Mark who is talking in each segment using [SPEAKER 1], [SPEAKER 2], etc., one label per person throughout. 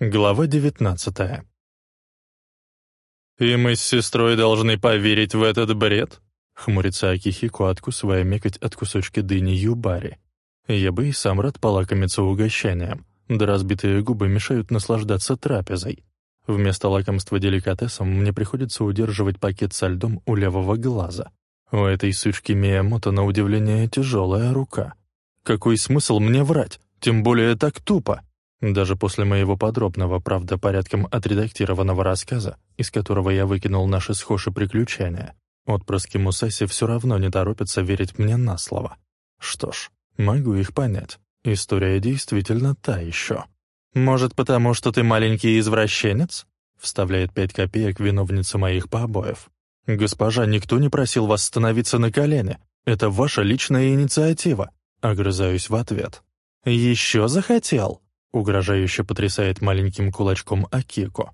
[SPEAKER 1] Глава девятнадцатая. «И мы с сестрой должны поверить в этот бред?» — хмурится Акихико, откусывая мекоть от кусочки дыни Юбари. «Я бы и сам рад полакомиться угощением, да разбитые губы мешают наслаждаться трапезой. Вместо лакомства деликатесом мне приходится удерживать пакет со льдом у левого глаза. У этой сучки Миямото на удивление тяжелая рука. Какой смысл мне врать, тем более так тупо?» Даже после моего подробного, правда, порядком отредактированного рассказа, из которого я выкинул наши с Хоши приключения, отпрыски Мусаси все равно не торопятся верить мне на слово. Что ж, могу их понять. История действительно та еще. «Может, потому что ты маленький извращенец?» вставляет пять копеек виновница моих побоев. «Госпожа, никто не просил вас становиться на колени. Это ваша личная инициатива», — огрызаюсь в ответ. «Еще захотел?» Угрожающе потрясает маленьким кулачком Акико.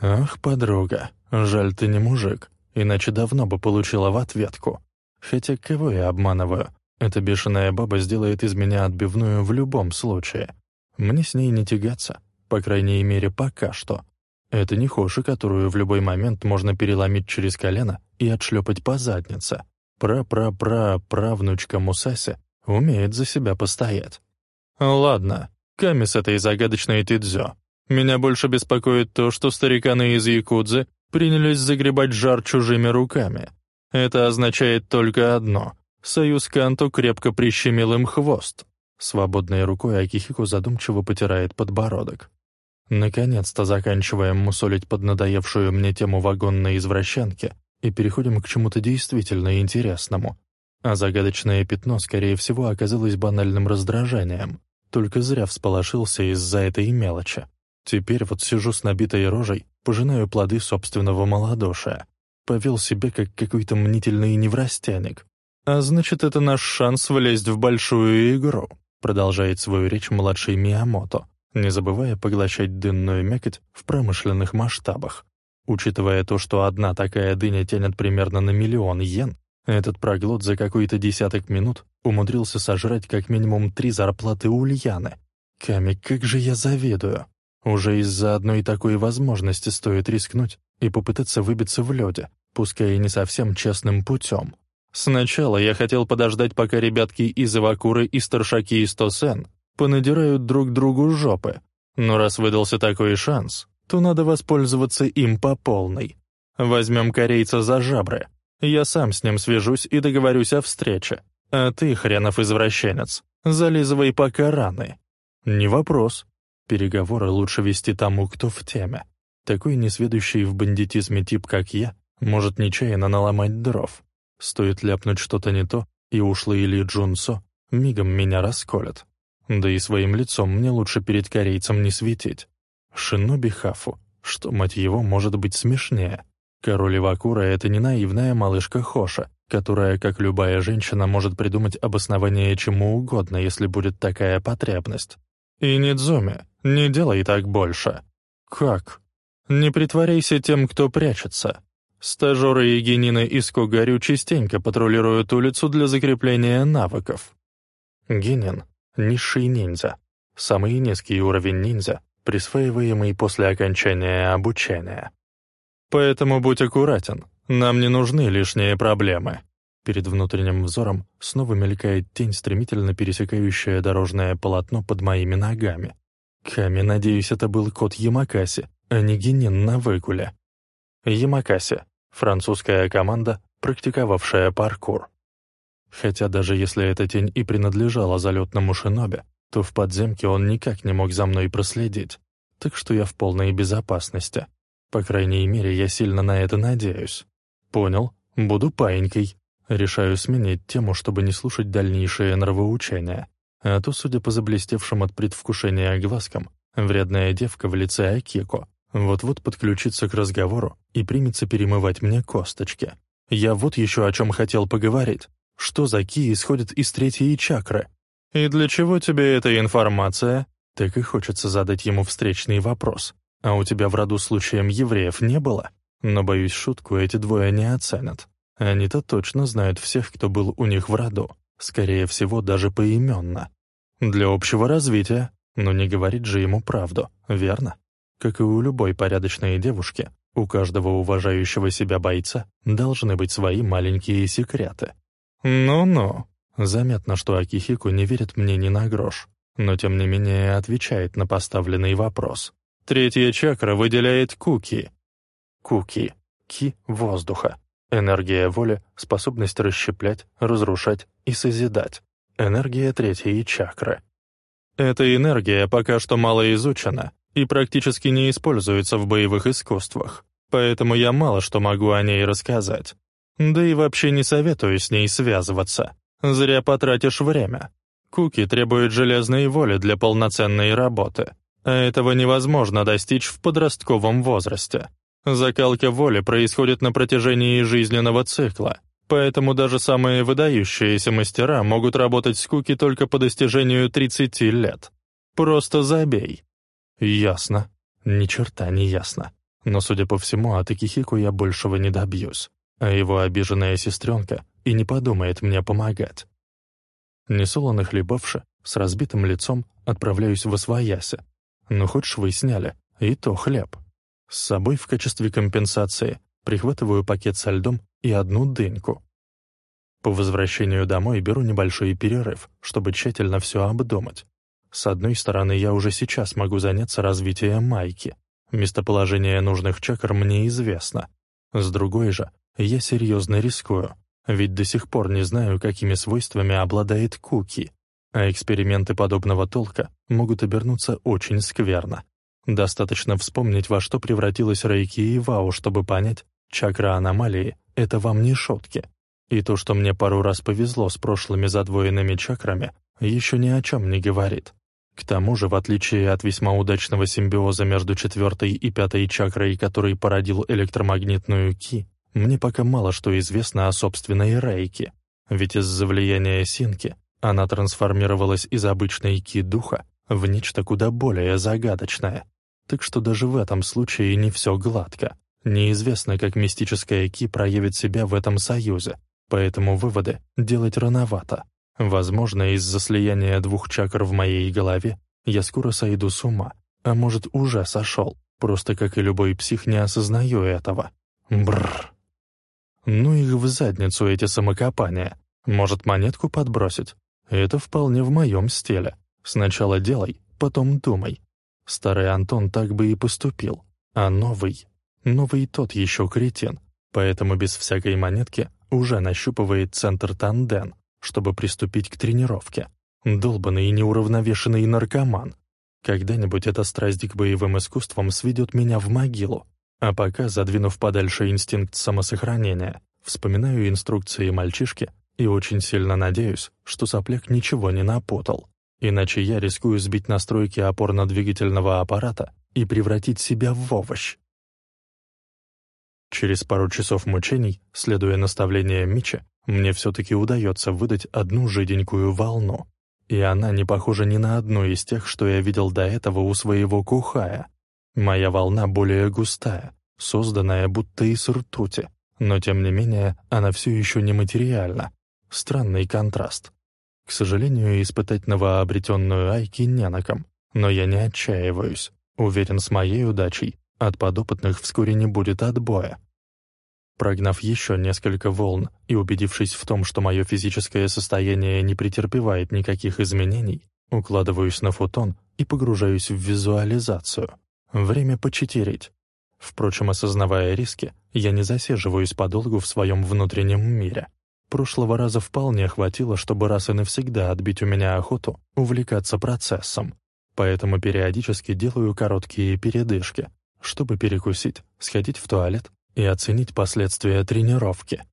[SPEAKER 1] «Ах, подруга, жаль ты не мужик, иначе давно бы получила в ответку. Хотя кого я обманываю? Эта бешеная баба сделает из меня отбивную в любом случае. Мне с ней не тягаться, по крайней мере, пока что. Это не Хоши, которую в любой момент можно переломить через колено и отшлепать по заднице. Пра-пра-пра-правнучка Мусаси умеет за себя постоять. Ладно, Ками с этой загадочной Тидзё. Меня больше беспокоит то, что стариканы из Якудзы принялись загребать жар чужими руками. Это означает только одно — союз Канто крепко прищемил им хвост. Свободной рукой Акихико задумчиво потирает подбородок. Наконец-то заканчиваем мусолить поднадоевшую мне тему вагонной извращенки и переходим к чему-то действительно интересному. А загадочное пятно, скорее всего, оказалось банальным раздражением. Только зря всполошился из-за этой мелочи. Теперь вот сижу с набитой рожей, пожинаю плоды собственного малодушия. Повел себя как какой-то мнительный неврастяник. А значит, это наш шанс влезть в большую игру, продолжает свою речь младший Миямото, не забывая поглощать дынную мякоть в промышленных масштабах. Учитывая то, что одна такая дыня тянет примерно на миллион йен, этот проглот за какой-то десяток минут умудрился сожрать как минимум три зарплаты Ульяны. Ками, как же я завидую. Уже из-за одной такой возможности стоит рискнуть и попытаться выбиться в лёде, пускай и не совсем честным путем. Сначала я хотел подождать, пока ребятки из Ивакуры и старшаки из Тосен понадирают друг другу жопы. Но раз выдался такой шанс, то надо воспользоваться им по полной. Возьмем корейца за жабры, я сам с ним свяжусь и договорюсь о встрече. А ты, хренов извращенец, зализывай пока раны. Не вопрос. Переговоры лучше вести тому, кто в теме. Такой несведущий в бандитизме тип, как я, может нечаянно наломать дров. Стоит ляпнуть что-то не то, и ушлый Ли Джунсо мигом меня расколет. Да и своим лицом мне лучше перед корейцем не светить. Шиноби Хафу, что, мать его, может быть смешнее? Король Ивакура — это не наивная малышка Хоша, которая, как любая женщина, может придумать обоснование чему угодно, если будет такая потребность. И Нидзуми, не делай так больше. Как? Не притворяйся тем, кто прячется. Стажеры Егенины из Когарю частенько патрулируют улицу для закрепления навыков. Генин — низший ниндзя. Самый низкий уровень ниндзя, присваиваемый после окончания обучения. Поэтому будь аккуратен, нам не нужны лишние проблемы». Перед внутренним взором снова мелькает тень, стремительно пересекающая дорожное полотно под моими ногами. Ками, надеюсь, это был кот Ямакаси, а не Генин на выгуле. Ямакаси — французская команда, практиковавшая паркур. Хотя даже если эта тень и принадлежала залетному шинобе, то в подземке он никак не мог за мной проследить, так что я в полной безопасности. По крайней мере, я сильно на это надеюсь. Понял, буду паинькой. Решаю сменить тему, чтобы не слушать дальнейшее нравоучения. А то, судя по заблестевшим от предвкушения глазкам, вредная девка в лице Акико вот-вот подключится к разговору и примется перемывать мне косточки. Я вот еще о чем хотел поговорить. Что за ки исходит из третьей чакры? И для чего тебе эта информация? Так и хочется задать ему встречный вопрос. А у тебя в роду случаем евреев не было? Но, боюсь, шутку эти двое не оценят. Они-то точно знают всех, кто был у них в роду. Скорее всего, даже поименно. Для общего развития. Но не говорит же ему правду, верно? Как и у любой порядочной девушки, у каждого уважающего себя бойца должны быть свои маленькие секреты. «Ну-ну». Заметно, что Акихику не верит мне ни на грош, но тем не менее отвечает на поставленный вопрос. Третья чакра выделяет куки. Куки. Ки — воздуха. Энергия воли — способность расщеплять, разрушать и созидать. Энергия третьей чакры. Эта энергия пока что мало изучена и практически не используется в боевых искусствах, поэтому я мало что могу о ней рассказать. Да и вообще не советую с ней связываться. Зря потратишь время. Куки требуют железной воли для полноценной работы, а этого невозможно достичь в подростковом возрасте. Закалка воли происходит на протяжении жизненного цикла, поэтому даже самые выдающиеся мастера могут работать с куки только по достижению 30 лет. Просто забей. Ясно. Ни черта не ясно. Но, судя по всему, от Икихику я большего не добьюсь, а его обиженная сестренка и не подумает мне помогать. Несолоно хлебавши, с разбитым лицом отправляюсь в Освояси. Ну, хоть швы сняли, и то хлеб. С собой в качестве компенсации прихватываю пакет со льдом и одну дыньку. По возвращению домой беру небольшой перерыв, чтобы тщательно все обдумать. С одной стороны, я уже сейчас могу заняться развитием майки. Местоположение нужных чакр мне известно. С другой же, я серьезно рискую, ведь до сих пор не знаю, какими свойствами обладает Куки, а эксперименты подобного толка могут обернуться очень скверно. Достаточно вспомнить, во что превратилась Рейки и Вау, чтобы понять, чакра аномалии — это вам не шутки. И то, что мне пару раз повезло с прошлыми задвоенными чакрами, еще ни о чем не говорит. К тому же, в отличие от весьма удачного симбиоза между четвертой и пятой чакрой, который породил электромагнитную Ки, мне пока мало что известно о собственной Рейке, ведь из-за влияния Синки она трансформировалась из обычной Ки духа в нечто куда более загадочное. Так что даже в этом случае не все гладко. Неизвестно, как мистическая Ки проявит себя в этом союзе, поэтому выводы делать рановато. Возможно, из-за слияния двух чакр в моей голове я скоро сойду с ума, а может, уже сошел, просто как и любой псих не осознаю этого. Бррр. Ну их в задницу эти самокопания. Может, монетку подбросить? Это вполне в моем стиле. Сначала делай, потом думай. Старый Антон так бы и поступил. А новый? Новый тот еще кретин. Поэтому без всякой монетки уже нащупывает центр Танден, чтобы приступить к тренировке. Долбанный и неуравновешенный наркоман. Когда-нибудь эта страсть к боевым искусствам сведет меня в могилу. А пока, задвинув подальше инстинкт самосохранения, вспоминаю инструкции мальчишки и очень сильно надеюсь, что сопляк ничего не напутал. Иначе я рискую сбить настройки опорно-двигательного аппарата и превратить себя в овощ. Через пару часов мучений, следуя наставлениям Мича, мне все-таки удается выдать одну жиденькую волну. И она не похожа ни на одну из тех, что я видел до этого у своего кухая. Моя волна более густая, созданная будто из ртути, но тем не менее она все еще не материальна. Странный контраст. К сожалению, испытать новообретенную Айки не на ком, но я не отчаиваюсь. Уверен, с моей удачей от подопытных вскоре не будет отбоя. Прогнав еще несколько волн и убедившись в том, что мое физическое состояние не претерпевает никаких изменений, укладываюсь на футон и погружаюсь в визуализацию. Время почетерить. Впрочем, осознавая риски, я не засиживаюсь подолгу в своем внутреннем мире. Прошлого раза вполне хватило, чтобы раз и навсегда отбить у меня охоту увлекаться процессом. Поэтому периодически делаю короткие передышки, чтобы перекусить, сходить в туалет и оценить последствия тренировки.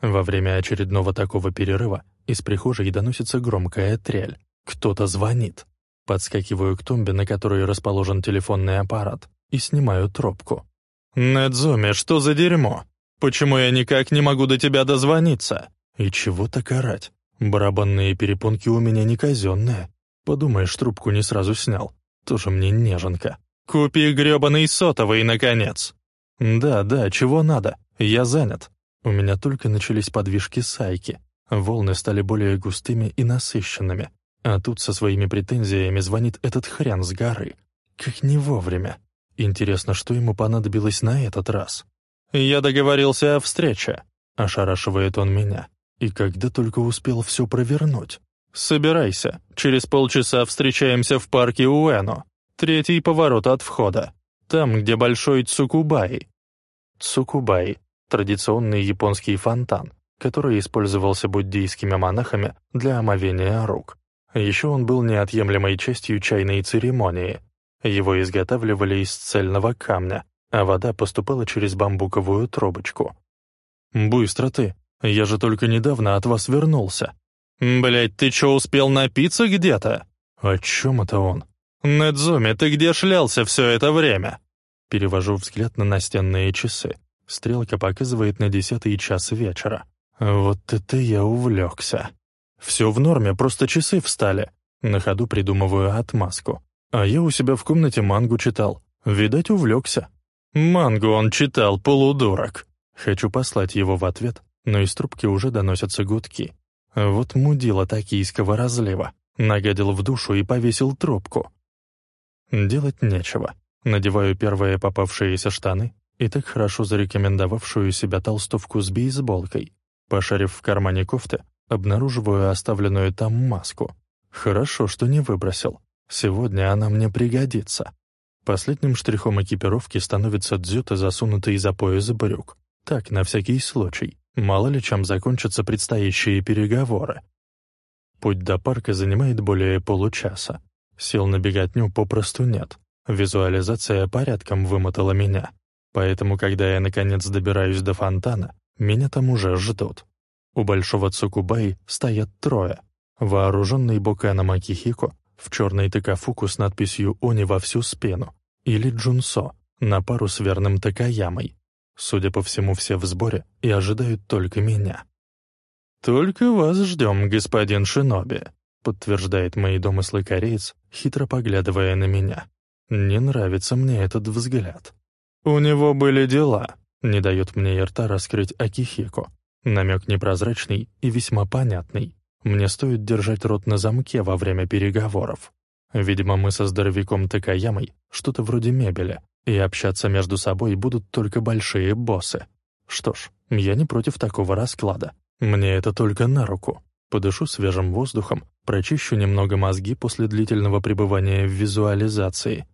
[SPEAKER 1] Во время очередного такого перерыва из прихожей доносится громкая трель. Кто-то звонит. Подскакиваю к тумбе, на которой расположен телефонный аппарат, и снимаю трубку. «Недзуми, что за дерьмо? Почему я никак не могу до тебя дозвониться?» «И чего так орать? Барабанные перепонки у меня не казенные. Подумаешь, трубку не сразу снял. Тоже мне неженка. Купи грёбаный сотовый, наконец!» «Да, да, чего надо? Я занят». У меня только начались подвижки сайки. Волны стали более густыми и насыщенными. А тут со своими претензиями звонит этот хрен с горы. Как не вовремя. Интересно, что ему понадобилось на этот раз? «Я договорился о встрече», — ошарашивает он меня. И когда только успел все провернуть. «Собирайся, через полчаса встречаемся в парке Уэно. Третий поворот от входа. Там, где большой Цукубай». Цукубай — традиционный японский фонтан, который использовался буддийскими монахами для омовения рук. Еще он был неотъемлемой частью чайной церемонии. Его изготавливали из цельного камня, а вода поступала через бамбуковую трубочку. «Быстро ты! Я же только недавно от вас вернулся!» «Блядь, ты чё, успел напиться где-то?» «О чем это он?» «Недзуми, ты где шлялся все это время?» Перевожу взгляд на настенные часы. Стрелка показывает на десятый час вечера. Вот это я увлекся. Все в норме, просто часы встали. На ходу придумываю отмазку. А я у себя в комнате мангу читал. Видать, увлекся. Мангу он читал, полудурок. Хочу послать его в ответ, но из трубки уже доносятся гудки. Вот мудила токийского разлива. Нагадил в душу и повесил трубку. Делать нечего. Надеваю первые попавшиеся штаны и так хорошо зарекомендовавшую себя толстовку с бейсболкой. Пошарив в кармане кофты, обнаруживаю оставленную там маску. Хорошо, что не выбросил. Сегодня она мне пригодится. Последним штрихом экипировки становится дзюта, засунутый за пояс брюк. Так, на всякий случай. Мало ли чем закончатся предстоящие переговоры. Путь до парка занимает более получаса. Сил на беготню попросту нет. Визуализация порядком вымотала меня. Поэтому, когда я наконец добираюсь до фонтана, меня там уже ждут. У большого Цукубай стоят трое. Вооруженный Боканом Акихико в черной такафуку с надписью «Они» во всю спину, или Джунсо на пару с верным Такаямой. Судя по всему, все в сборе и ожидают только меня. «Только вас ждем, господин Шиноби», — подтверждает мои домыслы кореец, хитро поглядывая на меня. «Не нравится мне этот взгляд». «У него были дела», — не дает мне рта раскрыть Акихико. Намек непрозрачный и весьма понятный. Мне стоит держать рот на замке во время переговоров. Видимо, мы со здоровяком Такаямой что-то вроде мебели, и общаться между собой будут только большие боссы. Что ж, я не против такого расклада. Мне это только на руку. Подышу свежим воздухом, прочищу немного мозги после длительного пребывания в визуализации.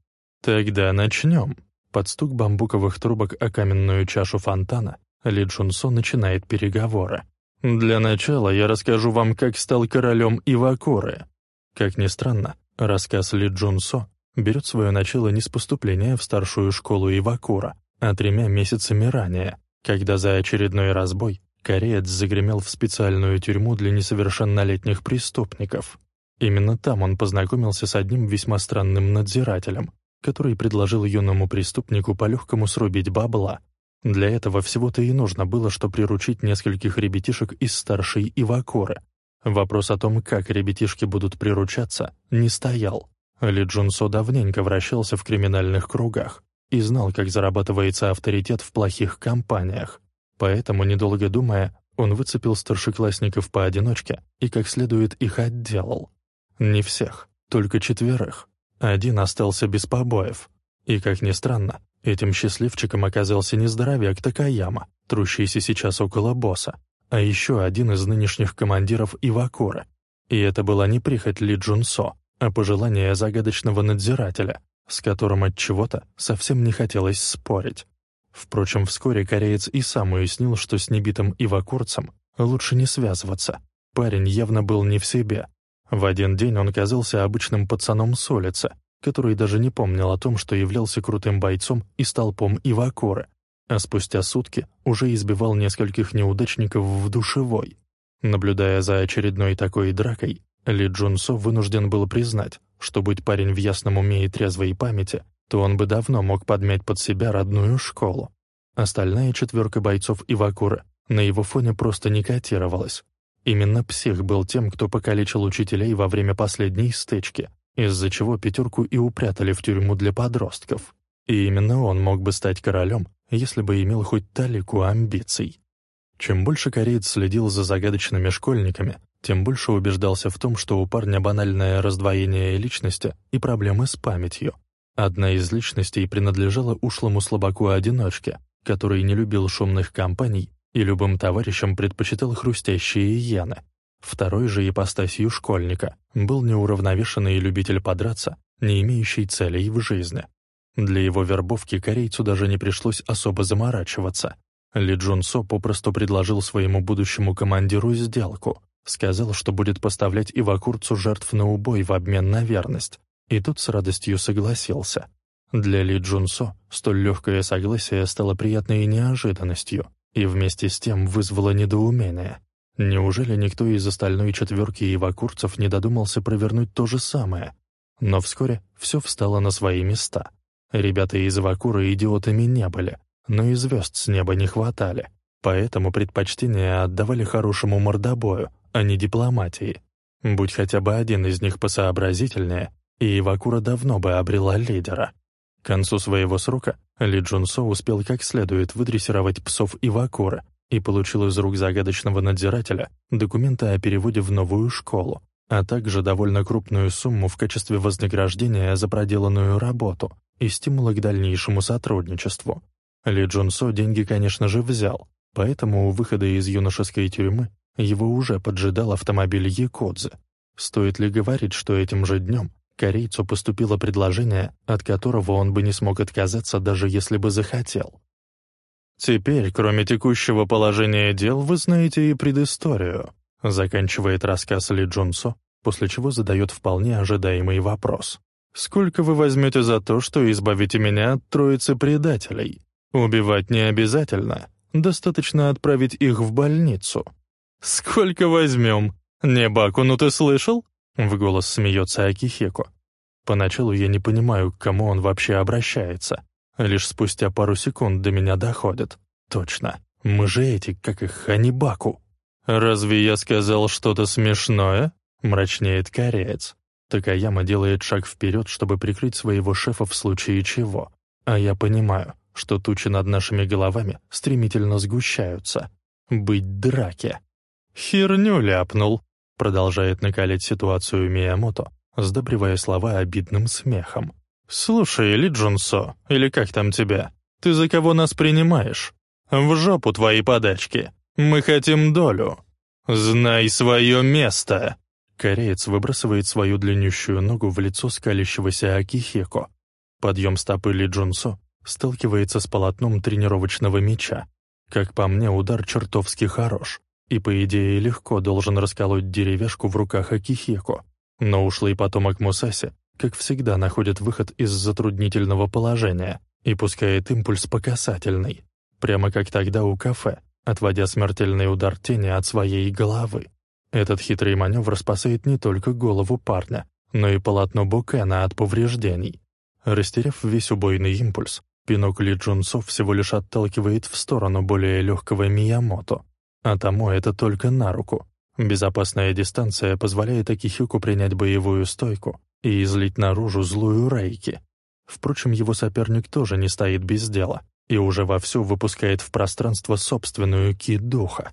[SPEAKER 1] Тогда начнем. Под стук бамбуковых трубок о каменную чашу фонтана ли Джунсо начинает переговоры. «Для начала я расскажу вам, как стал королем Ивакуры». Как ни странно, рассказ Ли Джунсо берет свое начало не с поступления в старшую школу Ивакура, а тремя месяцами ранее, когда за очередной разбой кореец загремел в специальную тюрьму для несовершеннолетних преступников. Именно там он познакомился с одним весьма странным надзирателем, который предложил юному преступнику по-легкому срубить бабла, для этого всего-то и нужно было, что приручить нескольких ребятишек из старшей Ивакоры. Вопрос о том, как ребятишки будут приручаться, не стоял. Ли Джунсо давненько вращался в криминальных кругах и знал, как зарабатывается авторитет в плохих компаниях. Поэтому, недолго думая, он выцепил старшеклассников поодиночке и как следует их отделал. Не всех, только четверых. Один остался без побоев. И, как ни странно, Этим счастливчиком оказался не здоровяк Такаяма, трущийся сейчас около босса, а еще один из нынешних командиров Ивакура. И это была не прихоть Ли Джунсо, а пожелание загадочного надзирателя, с которым от чего-то совсем не хотелось спорить. Впрочем, вскоре кореец и сам уяснил, что с небитым ивакурцем лучше не связываться. Парень явно был не в себе. В один день он казался обычным пацаном с улицы, который даже не помнил о том, что являлся крутым бойцом и столпом Ивакора, а спустя сутки уже избивал нескольких неудачников в душевой. Наблюдая за очередной такой дракой, Ли Джунсо вынужден был признать, что будь парень в ясном уме и трезвой памяти, то он бы давно мог подмять под себя родную школу. Остальная четверка бойцов Ивакура на его фоне просто не котировалась. Именно псих был тем, кто покалечил учителей во время последней стычки — из-за чего пятерку и упрятали в тюрьму для подростков. И именно он мог бы стать королем, если бы имел хоть талику амбиций. Чем больше кореец следил за загадочными школьниками, тем больше убеждался в том, что у парня банальное раздвоение личности и проблемы с памятью. Одна из личностей принадлежала ушлому слабаку-одиночке, который не любил шумных компаний и любым товарищам предпочитал хрустящие иены. Второй же ипостасью школьника был неуравновешенный любитель подраться, не имеющий целей в жизни. Для его вербовки корейцу даже не пришлось особо заморачиваться. Ли Джун Со попросту предложил своему будущему командиру сделку. Сказал, что будет поставлять Ивакурцу жертв на убой в обмен на верность, и тут с радостью согласился. Для Ли Джунсо столь легкое согласие стало приятной неожиданностью и вместе с тем вызвало недоумение. Неужели никто из остальной четверки ивакурцев не додумался провернуть то же самое? Но вскоре все встало на свои места. Ребята из Ивакура идиотами не были, но и звезд с неба не хватали, поэтому предпочтение отдавали хорошему мордобою, а не дипломатии. Будь хотя бы один из них посообразительнее, и Ивакура давно бы обрела лидера. К концу своего срока Ли Джунсо успел как следует выдрессировать псов Ивакуры и получил из рук загадочного надзирателя документы о переводе в новую школу, а также довольно крупную сумму в качестве вознаграждения за проделанную работу и стимула к дальнейшему сотрудничеству. Ли Джунсо деньги, конечно же, взял, поэтому у выхода из юношеской тюрьмы его уже поджидал автомобиль Якодзе. Стоит ли говорить, что этим же днем корейцу поступило предложение, от которого он бы не смог отказаться, даже если бы захотел. «Теперь, кроме текущего положения дел, вы знаете и предысторию», заканчивает рассказ Ли Джунсо, после чего задает вполне ожидаемый вопрос. «Сколько вы возьмете за то, что избавите меня от троицы предателей? Убивать не обязательно, достаточно отправить их в больницу». «Сколько возьмем? Не Баку, ну ты слышал?» В голос смеется Акихеко. Поначалу я не понимаю, к кому он вообще обращается. Лишь спустя пару секунд до меня доходит. Точно, мы же эти, как их, Ханибаку. «Разве я сказал что-то смешное?» — мрачнеет кореец. Такаяма делает шаг вперед, чтобы прикрыть своего шефа в случае чего. А я понимаю, что тучи над нашими головами стремительно сгущаются. Быть драке. «Херню ляпнул», Продолжает накалять ситуацию Миямото, сдобривая слова обидным смехом. «Слушай, Ли Джунсо, или как там тебя, ты за кого нас принимаешь? В жопу твои подачки. Мы хотим долю. Знай свое место!» Кореец выбрасывает свою длиннющую ногу в лицо скалящегося Акихеко. Подъем стопы Ли Джунсо сталкивается с полотном тренировочного мяча. Как по мне, удар чертовски хорош и, по идее, легко должен расколоть деревяшку в руках Акихеко. Но ушлый потомок Мусаси, как всегда, находит выход из затруднительного положения и пускает импульс по касательной, прямо как тогда у кафе, отводя смертельный удар тени от своей головы. Этот хитрый маневр спасает не только голову парня, но и полотно Букена от повреждений. Растеряв весь убойный импульс, пинок Ли Джунсо всего лишь отталкивает в сторону более легкого Миямото, а тому это только на руку. Безопасная дистанция позволяет Акихюку принять боевую стойку и излить наружу злую Рейки. Впрочем, его соперник тоже не стоит без дела и уже вовсю выпускает в пространство собственную ки-духа.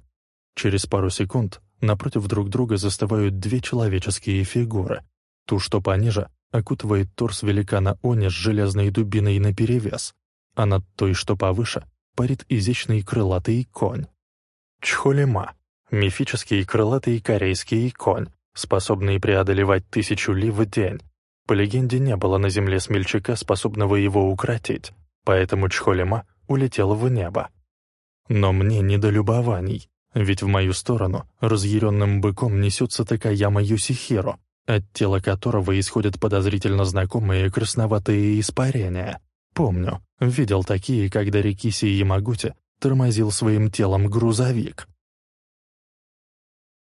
[SPEAKER 1] Через пару секунд напротив друг друга застывают две человеческие фигуры. Ту, что пониже, окутывает торс великана Они с железной дубиной наперевес, а над той, что повыше, парит изящный крылатый конь. Чхолема — мифический крылатый корейский конь, способный преодолевать тысячу ли в день. По легенде, не было на земле смельчака, способного его укротить, поэтому Чхолема улетел в небо. Но мне не до любований, ведь в мою сторону разъяренным быком несется Такаяма Юсихиро, от тела которого исходят подозрительно знакомые красноватые испарения. Помню, видел такие, когда Рикиси Ямагути тормозил своим телом грузовик.